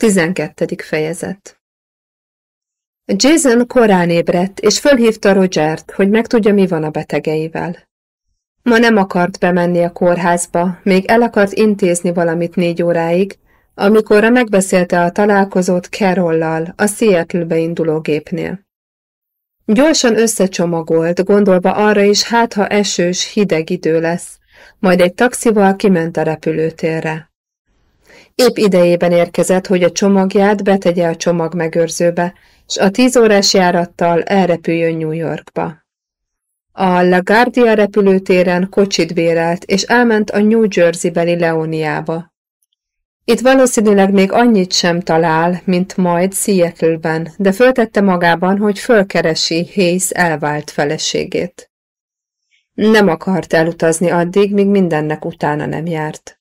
12. fejezet Jason korán ébredt, és fölhívta Rogert, hogy megtudja, mi van a betegeivel. Ma nem akart bemenni a kórházba, még el akart intézni valamit négy óráig, amikor megbeszélte a találkozót Carollal a Seattle-be induló gépnél. Gyorsan összecsomagolt, gondolva arra is, hát ha esős, hideg idő lesz, majd egy taxival kiment a repülőtérre. Épp idejében érkezett, hogy a csomagját betegye a csomag megőrzőbe, és a tíz órás járattal elrepüljön New Yorkba. A LaGuardia repülőtéren kocsit bérelt, és elment a New Jersey-beli Leoniába. Itt valószínűleg még annyit sem talál, mint majd Seattle-ben, de föltette magában, hogy fölkeresi Hayes elvált feleségét. Nem akart elutazni addig, míg mindennek utána nem járt.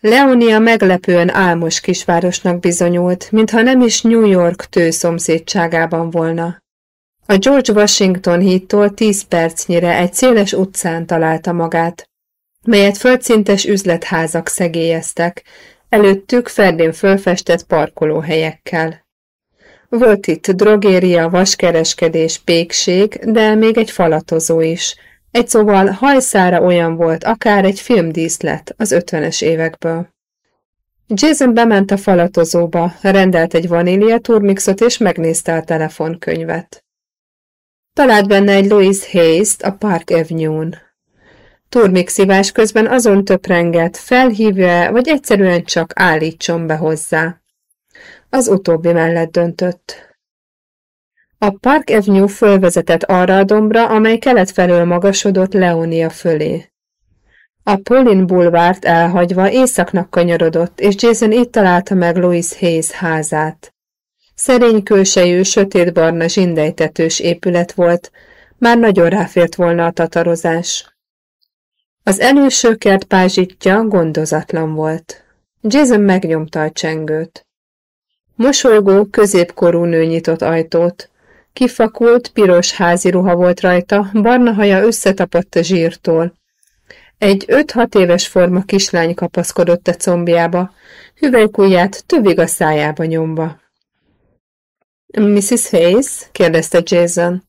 Leonia meglepően álmos kisvárosnak bizonyult, mintha nem is New York tő szomszédságában volna. A George Washington hídtól tíz percnyire egy széles utcán találta magát, melyet földszintes üzletházak szegélyeztek, előttük ferdén fölfestett parkolóhelyekkel. Volt itt drogéria, vaskereskedés, pékség, de még egy falatozó is – egy szóval hajszára olyan volt, akár egy filmdíszlet az ötvenes évekből. Jason bement a falatozóba, rendelt egy vanília turmixot és megnézte a telefonkönyvet. Talált benne egy Louis Hayes-t a Park Avenue-n. Turmixivás közben azon töprengett, felhívja-e, vagy egyszerűen csak állítson be hozzá. Az utóbbi mellett döntött. A Park Avenue fölvezetett arra a dombra, amely kelet felől magasodott Leonia fölé. A Pauline bulvárt elhagyva északnak kanyarodott, és Jason itt találta meg Louis Hayes házát. Szerény külsejű, sötétbarna zsindejtetős épület volt, már nagyon ráfért volna a tatarozás. Az előső kert pázsitja gondozatlan volt. Jason megnyomta a csengőt. Mosolygó, középkorú nő nyitott ajtót, Kifakult, piros házi ruha volt rajta, barna haja összetapadt a zsírtól. Egy öt-hat éves forma kislány kapaszkodott a combjába, hüvelykujját tövig a szájába nyomva. Mrs. Hayes? kérdezte Jason.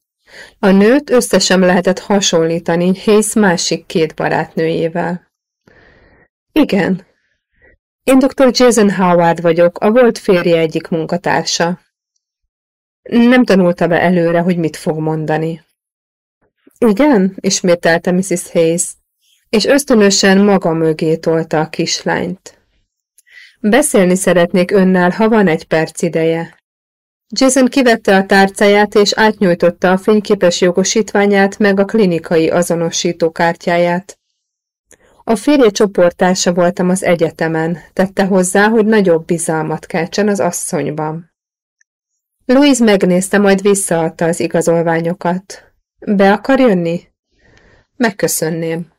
A nőt összesen lehetett hasonlítani Hayes másik két barátnőjével. Igen. Én dr. Jason Howard vagyok, a volt férje egyik munkatársa. Nem tanulta be előre, hogy mit fog mondani. Igen, ismételte Mrs. Hayes, és ösztönösen maga mögé tolta a kislányt. Beszélni szeretnék önnel, ha van egy perc ideje. Jason kivette a tárcáját és átnyújtotta a fényképes jogosítványát meg a klinikai azonosítókártyáját. A férje csoportása voltam az egyetemen, tette hozzá, hogy nagyobb bizalmat keltsen az asszonyban. Louise megnézte, majd visszaadta az igazolványokat. Be akar jönni? Megköszönném.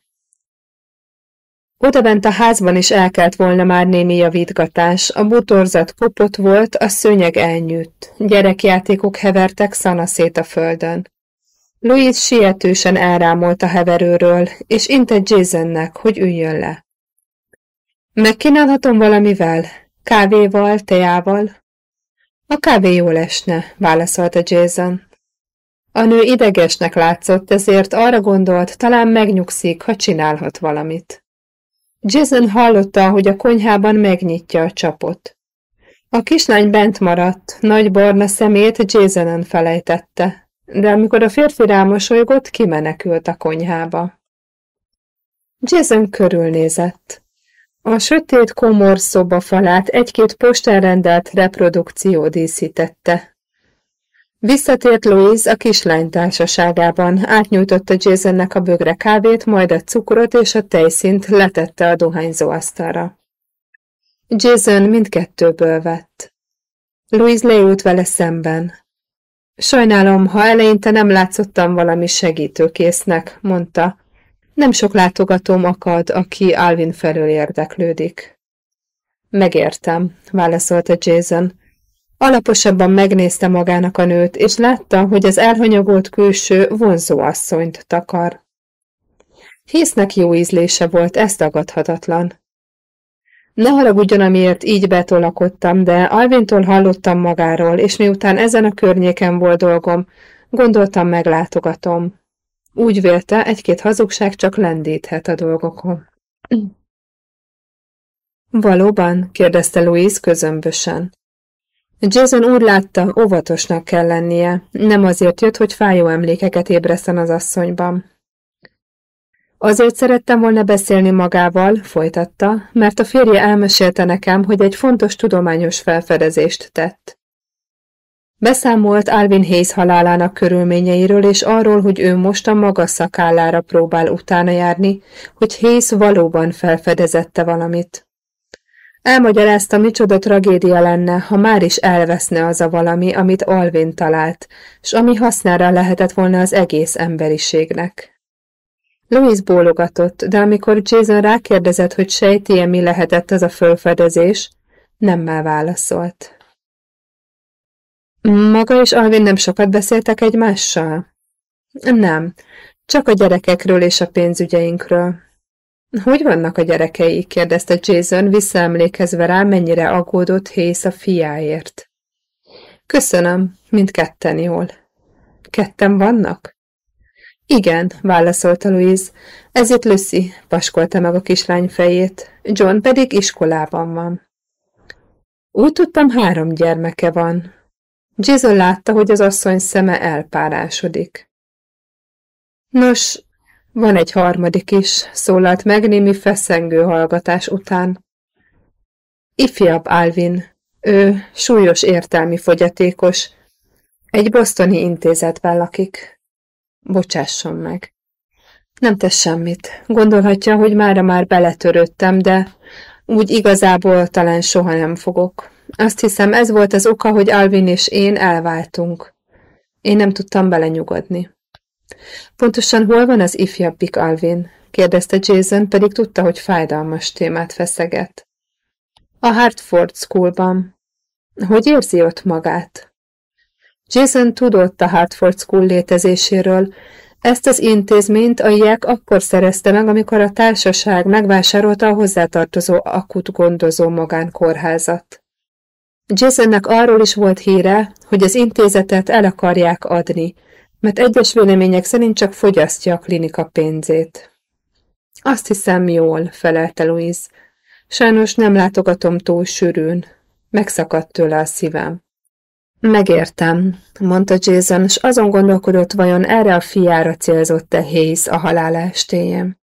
Odabent a házban is elkelt volna már némi javítgatás, a butorzat kopott volt, a szőnyeg elnyűtt, gyerekjátékok hevertek szanaszét a földön. Louise sietősen elrámolt a heverőről, és intett Jasonnek, hogy üljön le. Megkínálhatom valamivel? Kávéval, teával? A kávé jól esne, válaszolta Jason. A nő idegesnek látszott, ezért arra gondolt, talán megnyugszik, ha csinálhat valamit. Jason hallotta, hogy a konyhában megnyitja a csapot. A kislány bent maradt, nagy barna szemét Jasonon felejtette, de amikor a férfi rámosolygott, kimenekült a konyhába. Jason körülnézett. A sötét komor szoba falát egy-két postán reprodukció díszítette. Visszatért Louise a kislány társaságában, átnyújtotta Jasonnek a bögre kávét, majd a cukrot és a tejszint letette a dohányzó asztalra. Jason mindkettőből vett. Louise leült vele szemben. Sajnálom, ha eleinte nem látszottam valami segítőkésznek, mondta, nem sok látogatóm akad, aki Alvin felől érdeklődik. Megértem, válaszolta Jason. Alaposabban megnézte magának a nőt, és látta, hogy az elhanyagolt külső vonzó asszonyt takar. Hisznek jó ízlése volt, ez tagadhatatlan. Ne haragudjon, amiért így betolakodtam, de Alvintól hallottam magáról, és miután ezen a környéken volt dolgom, gondoltam meglátogatom. Úgy vélte, egy-két hazugság csak lendíthet a dolgokon. Valóban? kérdezte Louise közömbösen. Jason úgy látta, óvatosnak kell lennie. Nem azért jött, hogy fájó emlékeket ébreszten az asszonyban. Azért szerettem volna beszélni magával, folytatta, mert a férje elmesélte nekem, hogy egy fontos tudományos felfedezést tett. Beszámolt Alvin Hayes halálának körülményeiről, és arról, hogy ő most a maga szakállára próbál utána járni, hogy Hayes valóban felfedezette valamit. Elmagyarázta, micsoda tragédia lenne, ha már is elveszne az a valami, amit Alvin talált, s ami hasznára lehetett volna az egész emberiségnek. Louis bólogatott, de amikor Jason rákérdezett, hogy sejti-e, mi lehetett az a fölfedezés, nemmel válaszolt. Maga és Alvin nem sokat beszéltek egymással? Nem, csak a gyerekekről és a pénzügyeinkről. Hogy vannak a gyerekei? kérdezte Jason, visszaemlékezve rá, mennyire aggódott Hész a fiáért. Köszönöm, mindketten jól. Ketten vannak? Igen, válaszolta Louise. Ez itt Lucy, paskolta meg a kislány fejét. John pedig iskolában van. Úgy tudtam, három gyermeke van. Jason látta, hogy az asszony szeme elpárásodik. Nos, van egy harmadik is, szólalt meg némi feszengő hallgatás után. Ifjabb Alvin, ő súlyos értelmi fogyatékos, egy bosztoni intézetben lakik. Bocsásson meg. Nem tesz semmit. Gondolhatja, hogy mára már beletörődtem, de úgy igazából talán soha nem fogok. Azt hiszem, ez volt az oka, hogy Alvin és én elváltunk. Én nem tudtam belenyugodni. Pontosan hol van az ifjabbik Alvin? kérdezte Jason, pedig tudta, hogy fájdalmas témát feszeget. A Hartford Schoolban. Hogy érzi ott magát? Jason tudott a Hartford School létezéséről. Ezt az intézményt a JEK akkor szerezte meg, amikor a társaság megvásárolta a hozzátartozó akut gondozó magánkórházat. Jasonnek arról is volt híre, hogy az intézetet el akarják adni, mert egyes vélemények szerint csak fogyasztja a klinika pénzét. Azt hiszem jól, felelte Louise. Sajnos nem látogatom túl sűrűn. Megszakadt tőle a szívem. Megértem, mondta Jason, és azon gondolkodott, vajon erre a fiára célzott-e Hayes a halála estéjén.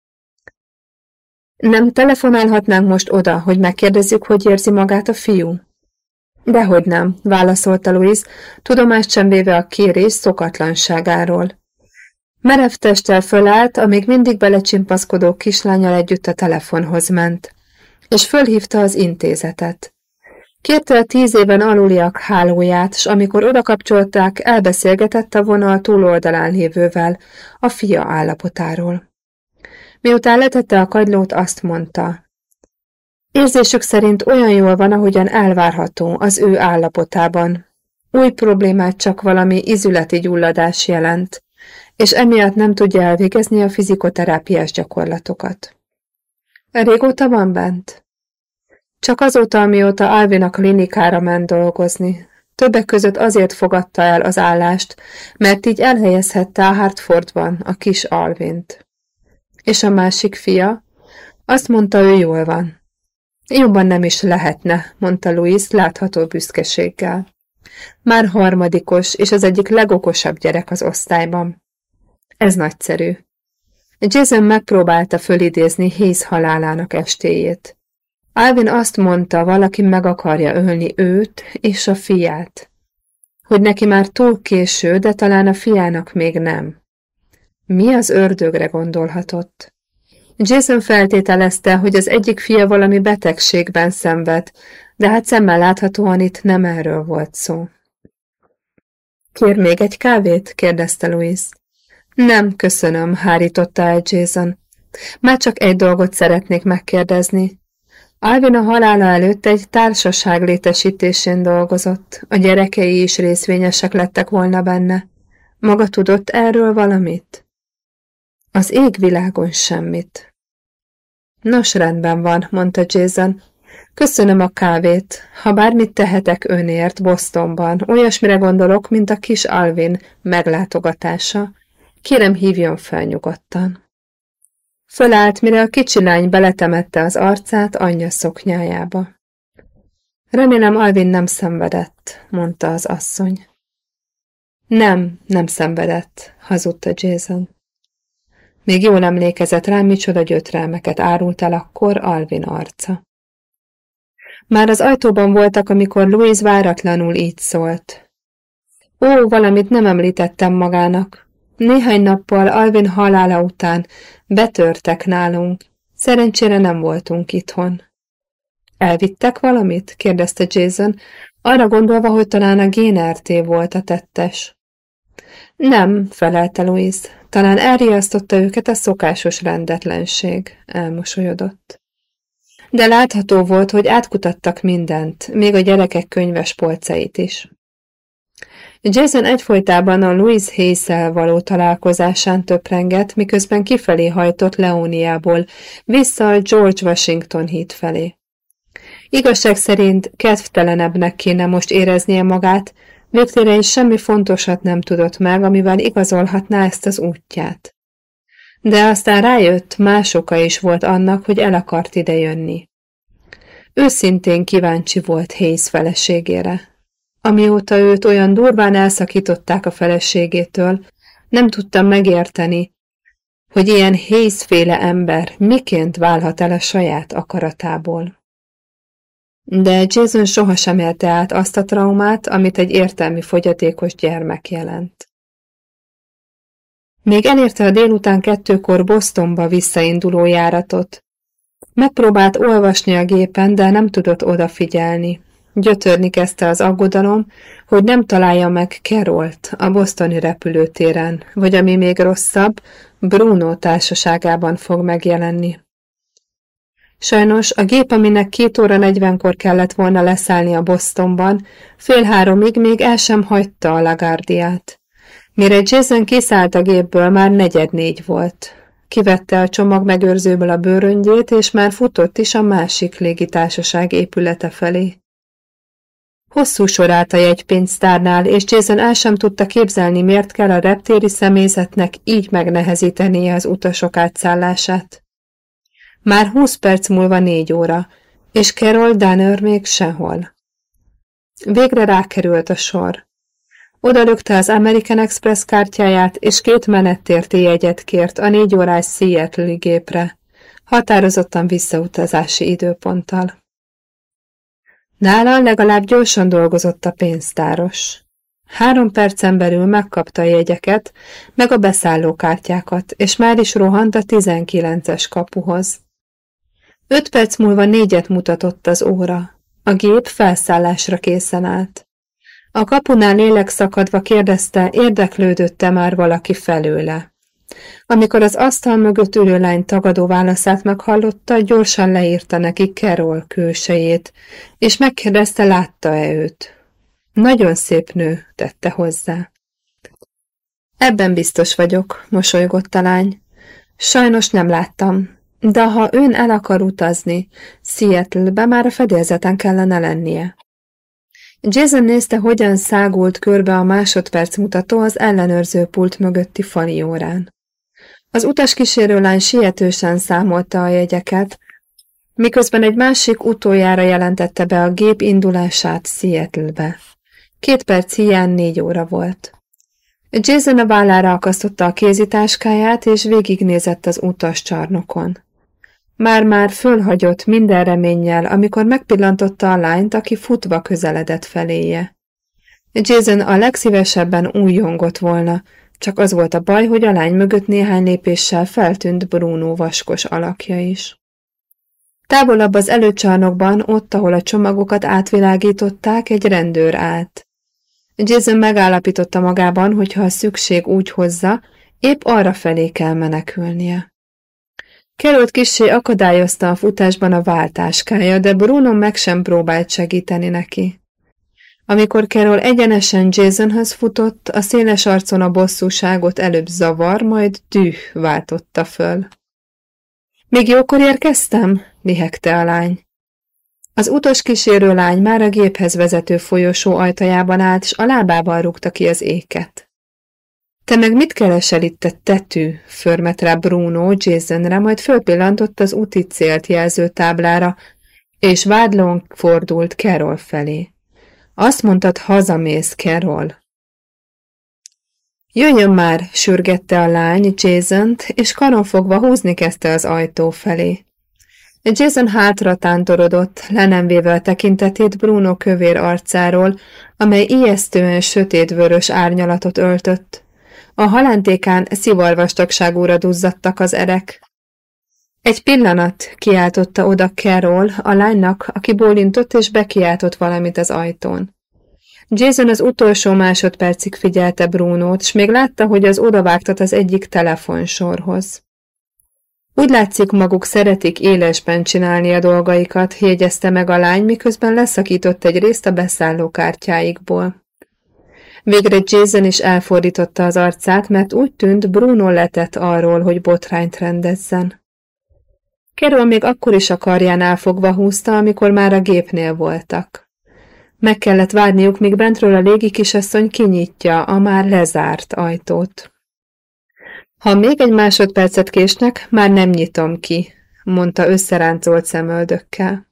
Nem telefonálhatnánk most oda, hogy megkérdezzük, hogy érzi magát a fiú? Dehogy nem, válaszolta Louise, tudomást sem véve a kérés szokatlanságáról. Merev testtel fölállt, amíg mindig belecsimpaszkodó kislányal együtt a telefonhoz ment, és fölhívta az intézetet. Kérte a tíz éven aluliak hálóját, s amikor odakapcsolták, elbeszélgetett a vonal túloldalán lévővel, a fia állapotáról. Miután letette a kagylót, azt mondta, Érzésük szerint olyan jól van, ahogyan elvárható az ő állapotában. Új problémát csak valami izületi gyulladás jelent, és emiatt nem tudja elvégezni a fizikoterápiás gyakorlatokat. Régóta van bent? Csak azóta, amióta Alvin a klinikára ment dolgozni. Többek között azért fogadta el az állást, mert így elhelyezhette a Hartfordban a kis Alvint. És a másik fia? Azt mondta, ő jól van. Jobban nem is lehetne, mondta Louis látható büszkeséggel. Már harmadikos, és az egyik legokosabb gyerek az osztályban. Ez nagyszerű. Jason megpróbálta fölidézni Hayes halálának estéjét. Alvin azt mondta, valaki meg akarja ölni őt és a fiát. Hogy neki már túl késő, de talán a fiának még nem. Mi az ördögre gondolhatott? Jason feltételezte, hogy az egyik fia valami betegségben szenved, de hát szemmel láthatóan itt nem erről volt szó. Kér még egy kávét? kérdezte Louis. Nem, köszönöm, hárította el Jason. Már csak egy dolgot szeretnék megkérdezni. Alvin a halála előtt egy társaság létesítésén dolgozott, a gyerekei is részvényesek lettek volna benne. Maga tudott erről valamit? Az égvilágon semmit. Nos, rendben van, mondta Jason. Köszönöm a kávét. Ha bármit tehetek önért Bostonban, olyasmire gondolok, mint a kis Alvin meglátogatása. Kérem, hívjon fel nyugodtan. Fölállt, mire a kicsi lány beletemette az arcát anyja szoknyájába. Remélem Alvin nem szenvedett, mondta az asszony. Nem, nem szenvedett, hazudta Jason. Még jól emlékezett rám, micsoda gyötrelmeket árult el akkor Alvin arca. Már az ajtóban voltak, amikor Louise váratlanul így szólt. Ó, valamit nem említettem magának. Néhány nappal Alvin halála után betörtek nálunk. Szerencsére nem voltunk itthon. Elvittek valamit? kérdezte Jason, arra gondolva, hogy talán a GNRT volt a tettes. Nem, felelte Louise. Talán elriasztotta őket a szokásos rendetlenség, elmosolyodott. De látható volt, hogy átkutattak mindent, még a gyerekek könyves polcait is. Jason egyfolytában a Louis hayes való találkozásán töprengett, miközben kifelé hajtott Leóniából, vissza a George Washington híd felé. Igazság szerint kedvtelenebbnek kéne most éreznie magát, végtére is semmi fontosat nem tudott meg, amivel igazolhatná ezt az útját. De aztán rájött, más oka is volt annak, hogy el akart ide jönni. Őszintén kíváncsi volt Hayes feleségére. Amióta őt olyan durván elszakították a feleségétől, nem tudtam megérteni, hogy ilyen Hayes-féle ember miként válhat el a saját akaratából. De Jason sohasem élte át azt a traumát, amit egy értelmi fogyatékos gyermek jelent. Még elérte a délután kettőkor Bostonba visszainduló járatot. Megpróbált olvasni a gépen, de nem tudott odafigyelni. Gyötörni kezdte az aggodalom, hogy nem találja meg Kerolt a bostoni repülőtéren, vagy ami még rosszabb, Bruno társaságában fog megjelenni. Sajnos a gép, aminek két óra negyvenkor kellett volna leszállni a Bostonban, fél háromig még el sem hagyta a Lagardiát. Mire Jason kiszállt a gépből, már negyed négy volt. Kivette a csomag megőrzőből a bőröngyét, és már futott is a másik légitársaság épülete felé. Hosszú sor állt a jegypénztárnál, és Jason el sem tudta képzelni, miért kell a reptéri személyzetnek így megnehezítenie az utasok átszállását. Már húsz perc múlva négy óra, és Carol Danner még sehol. Végre rákerült a sor. Oda lökte az American Express kártyáját, és két menettérti jegyet kért a négy órás Seattle gépre, határozottan visszautazási időponttal. Nála legalább gyorsan dolgozott a pénztáros. Három percen belül megkapta a jegyeket, meg a beszállókártyákat, és már is rohant a tizenkilences kapuhoz. Öt perc múlva négyet mutatott az óra. A gép felszállásra készen állt. A kapunál lélek szakadva kérdezte, érdeklődötte már valaki felőle. Amikor az asztal mögött ülő lány tagadó válaszát meghallotta, gyorsan leírta neki Carol külsejét, és megkérdezte, látta-e őt. Nagyon szép nő, tette hozzá. Ebben biztos vagyok, mosolygott a lány. Sajnos nem láttam, de ha ön el akar utazni, Seattle-be már a fedélzeten kellene lennie. Jason nézte, hogyan szágult körbe a másodperc mutató az ellenőrző pult mögötti fali órán. Az utaskísérőlány sietősen számolta a jegyeket, miközben egy másik utoljára jelentette be a gép indulását Seattle-be. Két perc hiány négy óra volt. Jason a vállára akasztotta a kézitáskáját, és végignézett az utas csarnokon. Már-már fölhagyott minden reménnyel, amikor megpillantotta a lányt, aki futva közeledett feléje. Jason a legszívesebben újjongott volna, csak az volt a baj, hogy a lány mögött néhány lépéssel feltűnt Bruno vaskos alakja is. Távolabb az előcsarnokban, ott, ahol a csomagokat átvilágították, egy rendőr állt. Jason megállapította magában, hogy ha a szükség úgy hozza, épp arra felé kell menekülnie. Került kissé akadályozta a futásban a váltáskája, de Bruno meg sem próbált segíteni neki. Amikor Carol egyenesen Jasonhoz futott, a széles arcon a bosszúságot előbb zavar, majd düh váltotta föl. Még jókor érkeztem? lihegte a lány. Az utas kísérő lány már a géphez vezető folyosó ajtajában állt, s a lábával rúgta ki az éket. Te meg mit keresel itt a tetű? Förmet rá Bruno Jasonre, majd fölpillantott az úti célt jelző táblára, és vádlón fordult Carol felé. Azt mondtad, hazamész, Carol. Jöjjön már, sürgette a lány jason és karonfogva húzni kezdte az ajtó felé. Jason hátra tántorodott, le nem a tekintetét Bruno kövér arcáról, amely ijesztően sötétvörös árnyalatot öltött. A halántékán szivarvastagságúra duzzadtak az erek. Egy pillanat, kiáltotta oda Carol, a lánynak, aki bólintott és bekiáltott valamit az ajtón. Jason az utolsó másodpercig figyelte Brunót, s még látta, hogy az odavágtat az egyik telefonsorhoz. Úgy látszik, maguk szeretik élesben csinálni a dolgaikat, jegyezte meg a lány, miközben leszakított egy részt a beszállókártyáikból. Végre Jason is elfordította az arcát, mert úgy tűnt, Bruno letett arról, hogy botrányt rendezzen. Carol még akkor is a karjánál fogva húzta, amikor már a gépnél voltak. Meg kellett várniuk, míg bentről a légi kisasszony kinyitja a már lezárt ajtót. Ha még egy másodpercet késnek, már nem nyitom ki, mondta összeráncolt szemöldökkel.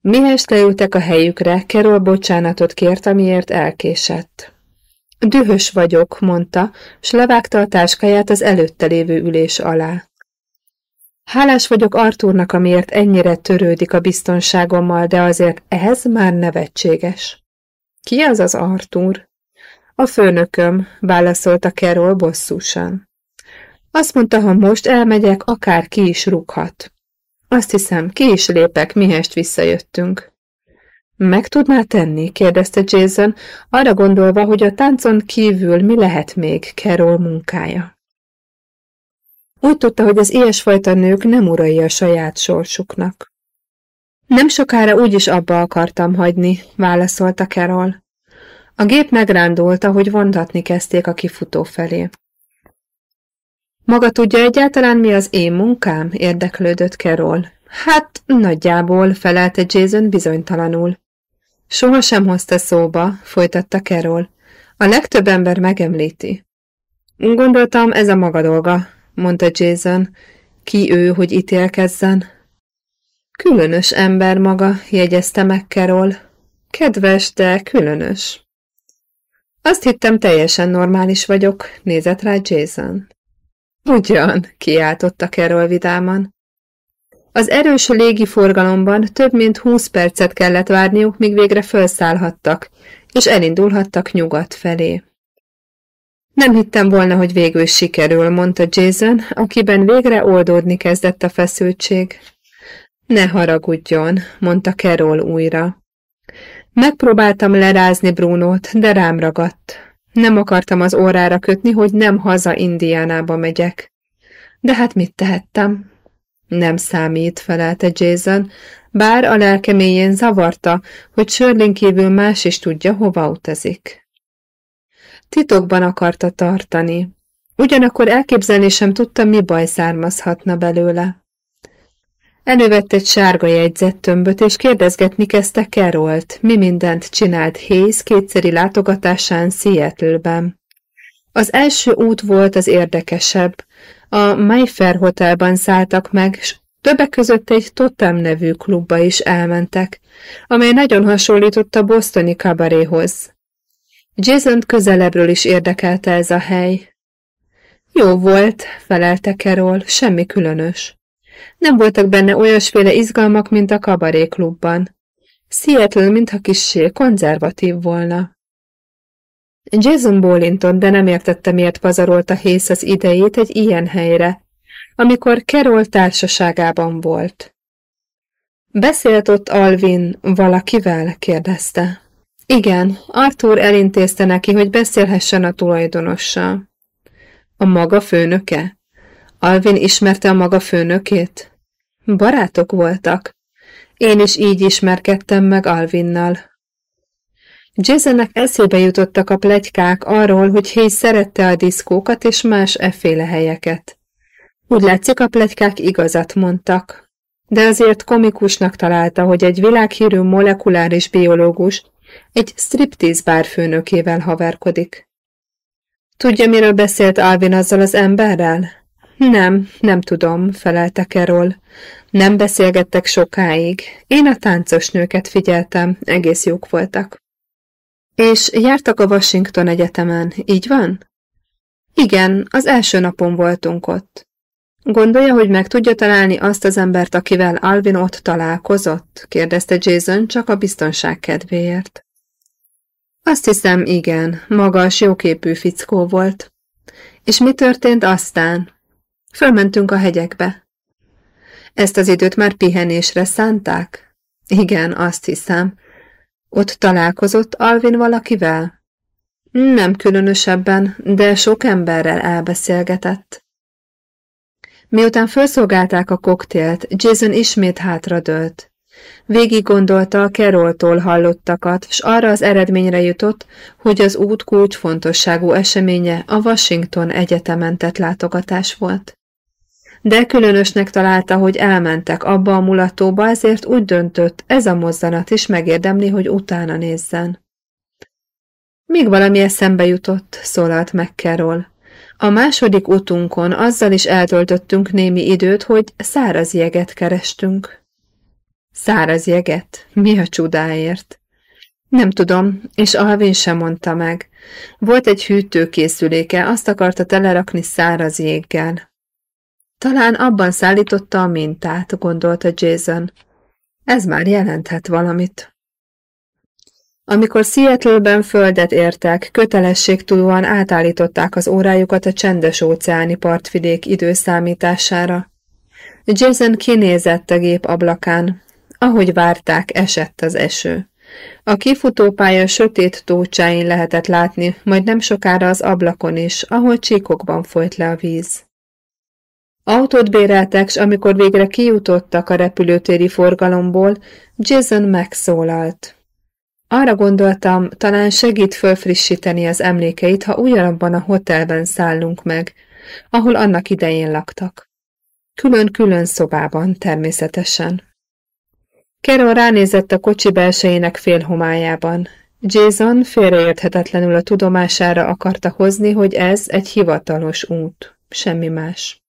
Mihez leültek a helyükre, Kerol bocsánatot kért, amiért elkésett. Dühös vagyok, mondta, s levágta a táskáját az előtte lévő ülés alá. Hálás vagyok Artúrnak, amiért ennyire törődik a biztonságommal, de azért ez már nevetséges. Ki az az Artúr? A főnököm, válaszolta Kerol bosszúsan. Azt mondta, ha most elmegyek, akár ki is rúghat. Azt hiszem, ki is lépek, mihest visszajöttünk. Meg tudná tenni? kérdezte Jason, arra gondolva, hogy a táncon kívül mi lehet még Carol munkája. Úgy tudta, hogy az ilyesfajta nők nem urai a saját sorsuknak. Nem sokára úgyis abba akartam hagyni, válaszolta Carol. A gép megrándulta, hogy vontatni kezdték a kifutó felé. Maga tudja egyáltalán, mi az én munkám? érdeklődött Carol. Hát, nagyjából, felelte Jason bizonytalanul. Soha sem hozta szóba, folytatta Carol. A legtöbb ember megemlíti. Gondoltam, ez a maga dolga, mondta Jason. Ki ő, hogy ítélkezzen? Különös ember maga, jegyezte meg Carol. Kedves, de különös. Azt hittem, teljesen normális vagyok, nézett rá Jason. Ugyan, kiáltotta Carol vidáman. Az erős légiforgalomban több mint húsz percet kellett várniuk, míg végre felszállhattak, és elindulhattak nyugat felé. Nem hittem volna, hogy végül sikerül, mondta Jason, akiben végre oldódni kezdett a feszültség. Ne haragudjon, mondta Carol újra. Megpróbáltam lerázni Brunót, de rám ragadt. Nem akartam az órára kötni, hogy nem haza Indiánába megyek. De hát mit tehettem? Nem számít, felelte Jason, bár a lelkeméjén zavarta, hogy Sörlin kívül más is tudja, hova utazik. Titokban akarta tartani. Ugyanakkor elképzelni sem tudta, mi baj származhatna belőle. Elővett egy sárga jegyzettömböt, és kérdezgetni kezdte Kerolt, mi mindent csinált Hayes kétszeri látogatásán Seattle-ben. Az első út volt az érdekesebb. A Mayfair Hotelban szálltak meg, s többek között egy Totem nevű klubba is elmentek, amely nagyon hasonlított a bostoni kabaréhoz. jason közelebbről is érdekelte ez a hely. Jó volt, felelte Carol, semmi különös. Nem voltak benne olyasféle izgalmak, mint a kabaréklubban. Seattle mintha kissé konzervatív volna. Jason bólintott, de nem értette, miért pazarolta Hész az idejét egy ilyen helyre, amikor Carol társaságában volt. Beszélt ott Alvin valakivel? kérdezte. Igen, Arthur elintézte neki, hogy beszélhessen a tulajdonossal. A maga főnöke? Alvin ismerte a maga főnökét? Barátok voltak. Én is így ismerkedtem meg Alvinnal. Jasonnek eszébe jutottak a plegykák arról, hogy Hayes szerette a diszkókat és más efféle helyeket. Úgy látszik, a plegykák igazat mondtak. De azért komikusnak találta, hogy egy világhírű molekuláris biológus egy striptease bár főnökével haverkodik. Tudja, miről beszélt Alvin azzal az emberrel? Nem, nem tudom, felelte Carol. Nem beszélgettek sokáig. Én a táncos nőket figyeltem, egész jók voltak. És jártak a Washington Egyetemen, így van? Igen, az első napon voltunk ott. Gondolja, hogy meg tudja találni azt az embert, akivel Alvin ott találkozott? kérdezte Jason csak a biztonság kedvéért. Azt hiszem, igen, magas, jóképű fickó volt. És mi történt aztán? Fölmentünk a hegyekbe. Ezt az időt már pihenésre szánták? Igen, azt hiszem. Ott találkozott Alvin valakivel? Nem különösebben, de sok emberrel elbeszélgetett. Miután felszolgálták a koktélt, Jason ismét hátradőlt. Végig gondolta a Keroltól hallottakat, s arra az eredményre jutott, hogy az út kulcsfontosságú eseménye a Washington Egyetemen tett látogatás volt de különösnek találta, hogy elmentek abba a mulatóba, ezért úgy döntött, ez a mozzanat is megérdemli, hogy utána nézzen. Míg valami eszembe jutott, szólalt meg Carol. A második utunkon azzal is eltöltöttünk némi időt, hogy száraz jeget kerestünk. Száraz jeget? Mi a csodáért? Nem tudom, és Alvin sem mondta meg. Volt egy hűtőkészüléke, azt akarta telerakni száraz jéggel. Talán abban szállította a mintát, gondolta Jason. Ez már jelenthet valamit. Amikor Seattle-ben földet értek, kötelességtudóan átállították az órájukat a csendes óceáni partvidék időszámítására. Jason kinézett a gép ablakán. Ahogy várták, esett az eső. A kifutópálya sötét tócsáin lehetett látni, majd nem sokára az ablakon is, ahol csíkokban folyt le a víz. Autót béreltek, s amikor végre kijutottak a repülőtéri forgalomból, Jason megszólalt. Arra gondoltam, talán segít fölfrissíteni az emlékeit, ha ugyanabban a hotelben szállunk meg, ahol annak idején laktak. Külön-külön szobában, természetesen. Carol ránézett a kocsi belsejének félhomályában. Jason félreérthetetlenül a tudomására akarta hozni, hogy ez egy hivatalos út, semmi más.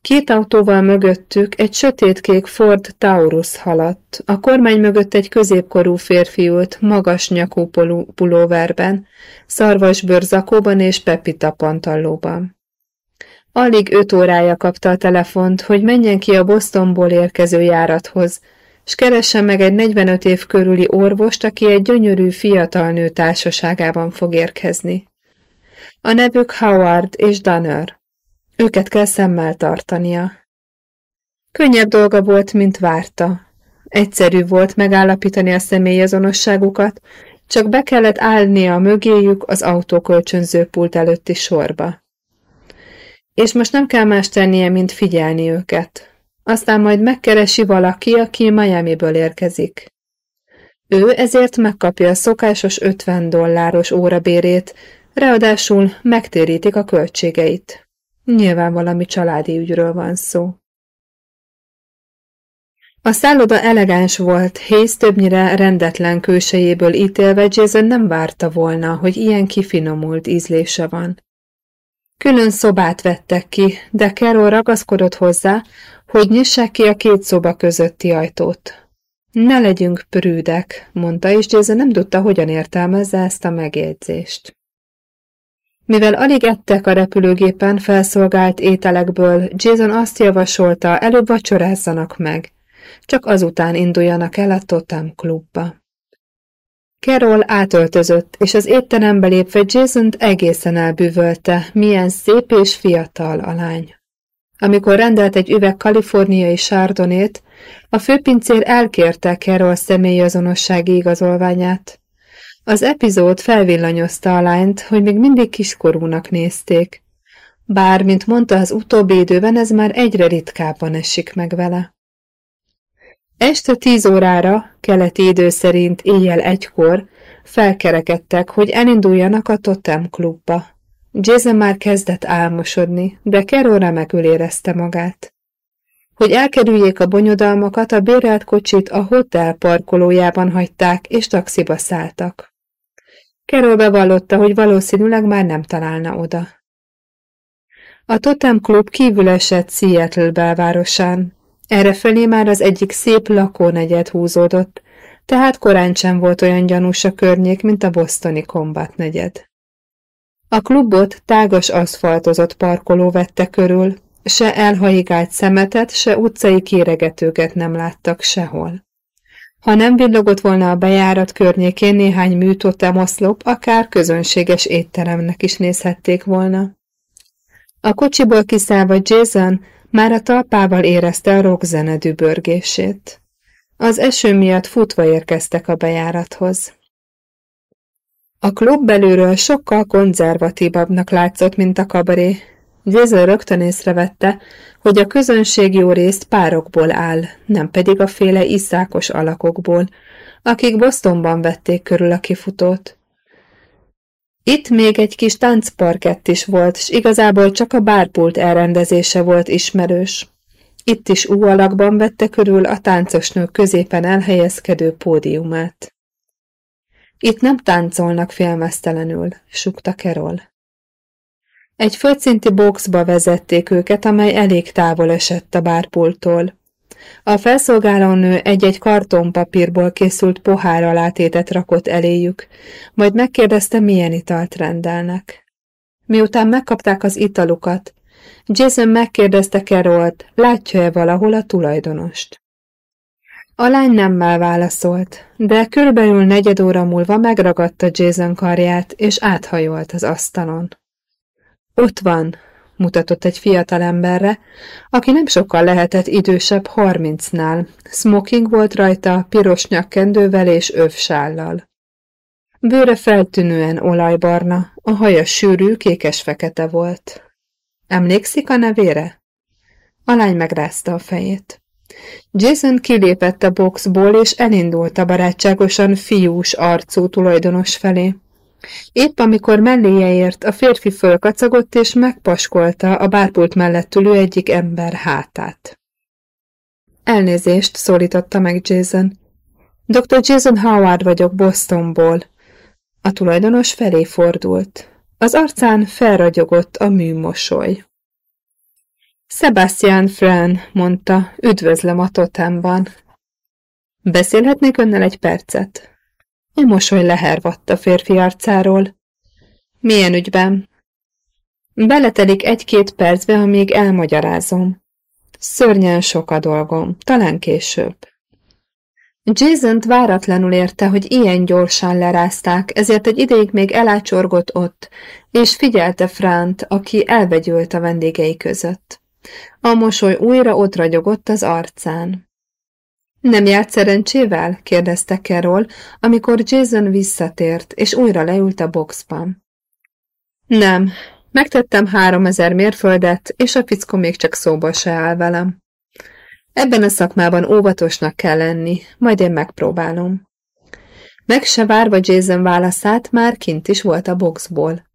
Két autóval mögöttük egy sötétkék Ford Taurus haladt, a kormány mögött egy középkorú férfi ült, magas nyakú pulóverben, szarvasbőr zakóban és pepita pantallóban. Alig öt órája kapta a telefont, hogy menjen ki a Bostonból érkező járathoz, s keressen meg egy 45 év körüli orvost, aki egy gyönyörű fiatal nő társaságában fog érkezni. A nevük Howard és Danner. Őket kell szemmel tartania. Könnyebb dolga volt, mint várta. Egyszerű volt megállapítani a személyazonosságukat, csak be kellett állnia mögéjük az autókölcsönző pult előtti sorba. És most nem kell más tennie, mint figyelni őket. Aztán majd megkeresi valaki, aki Miami-ből érkezik. Ő ezért megkapja a szokásos 50 dolláros órabérét, ráadásul megtérítik a költségeit. Nyilván valami családi ügyről van szó. A szálloda elegáns volt, Hayes többnyire rendetlen kősejéből ítélve Jason nem várta volna, hogy ilyen kifinomult ízlése van. Külön szobát vettek ki, de Carol ragaszkodott hozzá, hogy nyissák ki a két szoba közötti ajtót. Ne legyünk prűdek, mondta, és Jason nem tudta, hogyan értelmezze ezt a megjegyzést. Mivel alig ettek a repülőgépen felszolgált ételekből, Jason azt javasolta, előbb vacsorázzanak meg, csak azután induljanak el a Totem klubba. Carol átöltözött, és az étterembe lépve jason egészen elbűvölte, milyen szép és fiatal a lány. Amikor rendelt egy üveg kaliforniai sárdonét, a főpincér elkérte Carol személyazonossági igazolványát. Az epizód felvillanyozta a lányt, hogy még mindig kiskorúnak nézték. Bár, mint mondta, az utóbbi időben ez már egyre ritkábban esik meg vele. Este tíz órára, keleti idő szerint éjjel egykor, felkerekedtek, hogy elinduljanak a Totem klubba. Jason már kezdett álmosodni, de Carol remekül érezte magát. Hogy elkerüljék a bonyodalmakat, a bérelt kocsit a hotel parkolójában hagyták, és taxiba szálltak. Carol bevallotta, hogy valószínűleg már nem találna oda. A Totem Club kívül esett Seattle belvárosán. Errefelé már az egyik szép lakónegyed húzódott, tehát korán sem volt olyan gyanús a környék, mint a bosztoni Combat negyed. A klubot tágas aszfaltozott parkoló vette körül, se elhaigált szemetet, se utcai kéregetőket nem láttak sehol. Ha nem villogott volna a bejárat környékén néhány műtotem oszlop, akár közönséges étteremnek is nézhették volna. A kocsiból kiszállva Jason már a talpával érezte a rockzene dübörgését. Az eső miatt futva érkeztek a bejárathoz. A klub belülről sokkal konzervatívabbnak látszott, mint a kabaré. Jason rögtön észrevette, hogy a közönség jó részt párokból áll, nem pedig a féle iszákos alakokból, akik Bostonban vették körül a kifutót. Itt még egy kis táncparkett is volt, s igazából csak a bárpult elrendezése volt ismerős. Itt is ú alakban vette körül a táncosnők középen elhelyezkedő pódiumát. Itt nem táncolnak félmeztelenül, sukta Kerol. Egy földszinti boxba vezették őket, amely elég távol esett a bárpulttól. A felszolgálónő egy-egy kartonpapírból készült pohár alátétet rakott eléjük, majd megkérdezte, milyen italt rendelnek. Miután megkapták az italukat, Jason megkérdezte Carolt, látja-e valahol a tulajdonost. A lány nemmel válaszolt, de körülbelül negyed óra múlva megragadta Jason karját, és áthajolt az asztalon. Ott van, mutatott egy fiatal emberre, aki nem sokkal lehetett idősebb harmincnál. Smoking volt rajta, piros nyakkendővel és övsállal. Bőre feltűnően olajbarna, a haja sűrű, kékes-fekete volt. Emlékszik a nevére? A lány megrázta a fejét. Jason kilépett a boxból, és elindult a barátságosan fiús arcú tulajdonos felé. Épp amikor melléje ért, a férfi fölkacagott és megpaskolta a bárpult mellett ülő egyik ember hátát. Elnézést, szólította meg Jason. Dr. Jason Howard vagyok Bostonból. A tulajdonos felé fordult. Az arcán felragyogott a műmosoly. Sebastian Fran, mondta, üdvözlöm a totemban. Beszélhetnék önnel egy percet? A mosoly lehervadt a férfi arcáról. Milyen ügyben? Beletelik egy-két percbe, amíg elmagyarázom. Szörnyen sok a dolgom, talán később. jason váratlanul érte, hogy ilyen gyorsan lerázták, ezért egy ideig még elácsorgott ott, és figyelte Fránt, aki elvegyült a vendégei között. A mosoly újra ott ragyogott az arcán. Nem járt szerencsével? kérdezte Carol, amikor Jason visszatért, és újra leült a boxban. Nem, megtettem három ezer mérföldet, és a fickó még csak szóba se áll velem. Ebben a szakmában óvatosnak kell lenni, majd én megpróbálom. Meg se várva Jason válaszát, már kint is volt a boxból.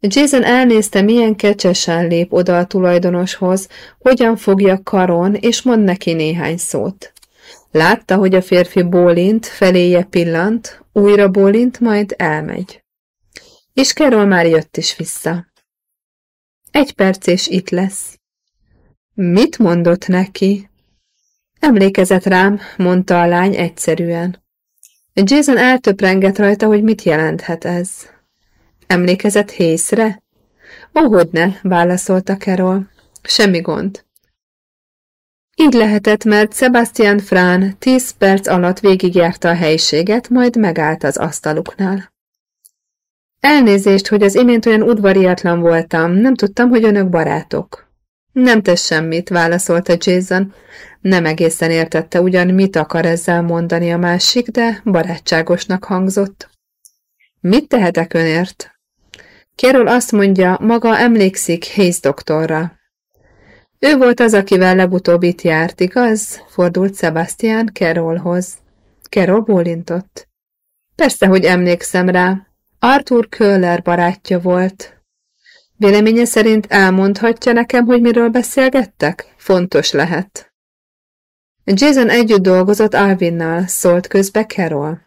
Jason elnézte, milyen kecsesen lép oda a tulajdonoshoz, hogyan fogja karon, és mond neki néhány szót. Látta, hogy a férfi bólint, feléje pillant, újra bólint, majd elmegy. És Carol már jött is vissza. Egy perc és itt lesz. Mit mondott neki? Emlékezett rám, mondta a lány egyszerűen. Jason eltöprengett rajta, hogy mit jelenthet ez. Emlékezett Hészre? Ahogyne, válaszolta Carol. Semmi gond. Így lehetett, mert Sebastian Frán tíz perc alatt végigjárta a helyiséget, majd megállt az asztaluknál. Elnézést, hogy az imént olyan udvariatlan voltam, nem tudtam, hogy önök barátok. Nem tesz semmit, válaszolta Jason. Nem egészen értette ugyan, mit akar ezzel mondani a másik, de barátságosnak hangzott. Mit tehetek önért? Carol azt mondja, maga emlékszik Hayes doktorra. Ő volt az, akivel legutóbb itt járt, igaz? Fordult Sebastian Carolhoz. Carol bólintott. Persze, hogy emlékszem rá. Arthur Köhler barátja volt. Véleménye szerint elmondhatja nekem, hogy miről beszélgettek? Fontos lehet. Jason együtt dolgozott Alvinnal, szólt közbe Carol.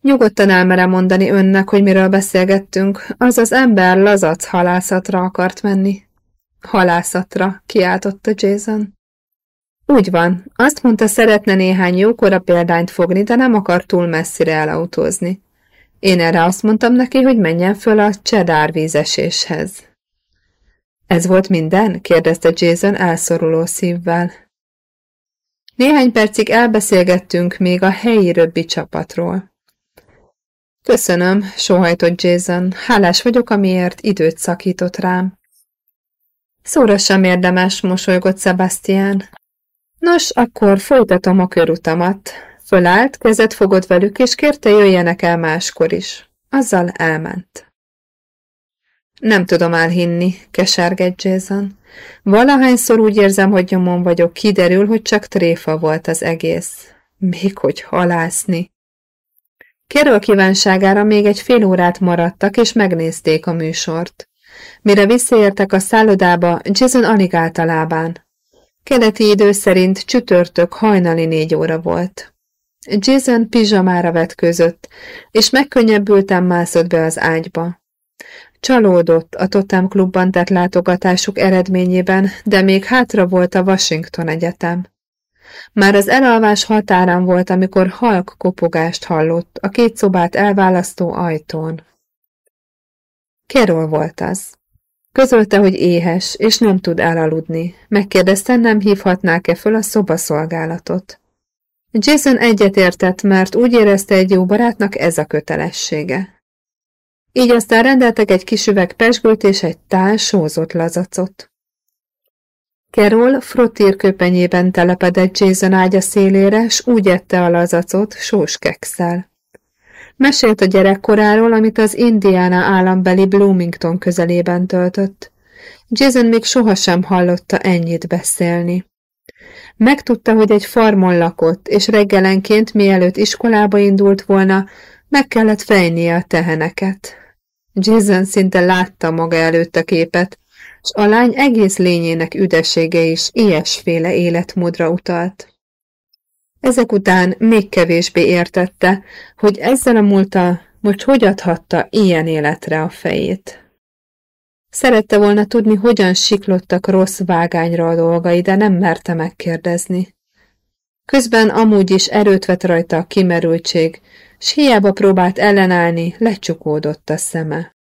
Nyugodtan elmerem mondani önnek, hogy miről beszélgettünk. Az az ember lazac halászatra akart menni. Halászatra, kiáltotta Jason. Úgy van, azt mondta, szeretne néhány jókora példányt fogni, de nem akar túl messzire elautózni. Én erre azt mondtam neki, hogy menjen föl a csedár vízeséshez. Ez volt minden? kérdezte Jason elszoruló szívvel. Néhány percig elbeszélgettünk még a helyi röbbi csapatról. Köszönöm, sóhajtott Jason. Hálás vagyok, amiért időt szakított rám. Szóra sem érdemes, mosolygott Sebastian. Nos, akkor folytatom a körutamat. Fölállt, kezet fogott velük, és kérte jöjjenek el máskor is. Azzal elment. Nem tudom elhinni, kesergett Jason. Valahányszor úgy érzem, hogy nyomon vagyok, kiderül, hogy csak tréfa volt az egész. Még hogy halászni. Kerül kívánságára még egy fél órát maradtak, és megnézték a műsort. Mire visszaértek a szállodába, Jason alig állt a lábán. Keleti idő szerint csütörtök hajnali négy óra volt. Jason pizsamára vetközött, és megkönnyebbülten mászott be az ágyba. Csalódott a Totem klubban tett látogatásuk eredményében, de még hátra volt a Washington Egyetem. Már az elalvás határán volt, amikor halk kopogást hallott a két szobát elválasztó ajtón. Kerol volt az. Közölte, hogy éhes, és nem tud elaludni. Megkérdezte, nem hívhatnák-e föl a szobaszolgálatot. Jason egyetértett, mert úgy érezte egy jó barátnak ez a kötelessége. Így aztán rendeltek egy kis üveg pesgőt és egy tál sózott lazacot. Carol frottír köpenyében telepedett Jason ágya szélére, s úgy ette a lazacot sós kekszel. Mesélt a gyerekkoráról, amit az Indiana állambeli Bloomington közelében töltött. Jason még sohasem hallotta ennyit beszélni. Megtudta, hogy egy farmon lakott, és reggelenként, mielőtt iskolába indult volna, meg kellett fejnie a teheneket. Jason szinte látta maga előtt a képet, s a lány egész lényének üdessége is ilyesféle életmódra utalt. Ezek után még kevésbé értette, hogy ezzel a múlta most hogy adhatta ilyen életre a fejét. Szerette volna tudni, hogyan siklottak rossz vágányra a dolgai, de nem merte megkérdezni. Közben amúgy is erőt vett rajta a kimerültség, s hiába próbált ellenállni, lecsukódott a szeme.